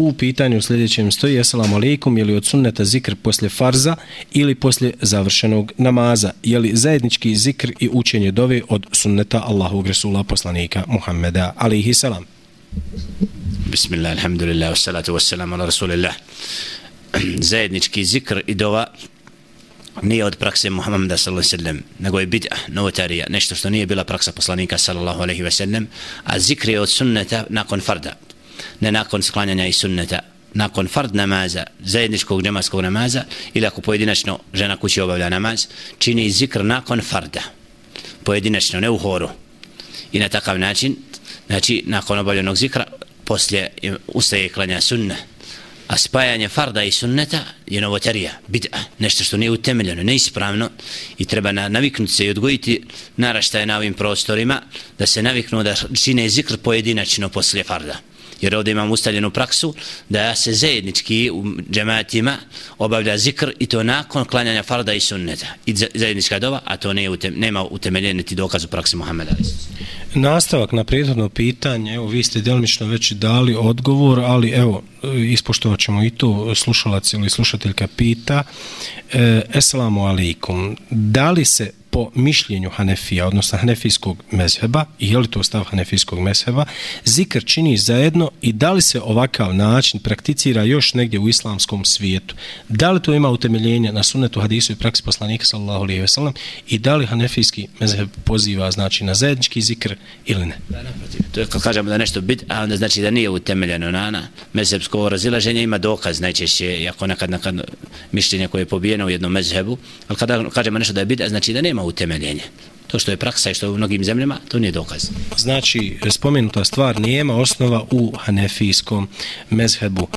u pitanju u sljedećem stoji Assalamu alaikum, je li od sunneta zikr poslije farza ili poslije završenog namaza? Je li zajednički zikr i učenje dove od sunneta Allahu Resula poslanika Muhammeda alaihi salam? Bismillah, alhamdulillah, wassalatu wassalamu ala rasulillah. Zajednički zikr i dova nije od prakse Muhammeda sallallahu alejhi ve sellem nego je bid'a novotarija nešto što nije bila praksa poslanika sallallahu alejhi ve sellem a zikr je od sunneta nakon farda ne nakon sklanjanja i sunneta nakon fard namaza zajedničkog džemaskog namaza ili ako pojedinačno žena kući obavlja namaz čini zikr nakon farda pojedinačno ne u horu. I na takav način znači nakon obavljenog zikra poslije ustaje klanja sunna. A spajanje farda i sunneta je novotarija, bid'a, nešto što nije utemeljeno, neispravno i treba na, naviknuti se i odgojiti naraštaje na ovim prostorima da se naviknu da čine zikr pojedinačno poslije farda jer ovdje imam ustaljenu praksu da se zajednički u džematima obavlja zikr i to nakon klanjanja farda i sunneta i zajednička dova, a to ne utem, nema utemeljeniti ti dokaz u praksi Muhammeda. Nastavak na prijethodno pitanje, evo vi ste delmično već dali odgovor, ali evo, E, ispoštovat ćemo i to, slušalac ili slušateljka pita, e, Esalamu alaikum, da li se po mišljenju Hanefija, odnosno Hanefijskog mezheba, i je li to stav Hanefijskog mezheba, zikr čini zajedno i da li se ovakav način prakticira još negdje u islamskom svijetu? Da li to ima utemeljenje na sunnetu hadisu i praksi poslanika sallallahu alaihi wasallam i da li Hanefijski mezheb poziva znači na zajednički zikr ili ne? Da, naprotiv. To je kad kažemo da nešto bit, a onda znači da nije utemeljeno na, na islamsko razilaženje, ima dokaz najčešće, jako nekad, nekad mišljenje koje je pobijeno u jednom mezhebu, ali kada kažemo nešto da je bida, znači da nema nema utemeljenje. To što je praksa i što je u mnogim zemljama, to nije dokaz. Znači, spomenuta stvar nijema osnova u hanefijskom mezhebu.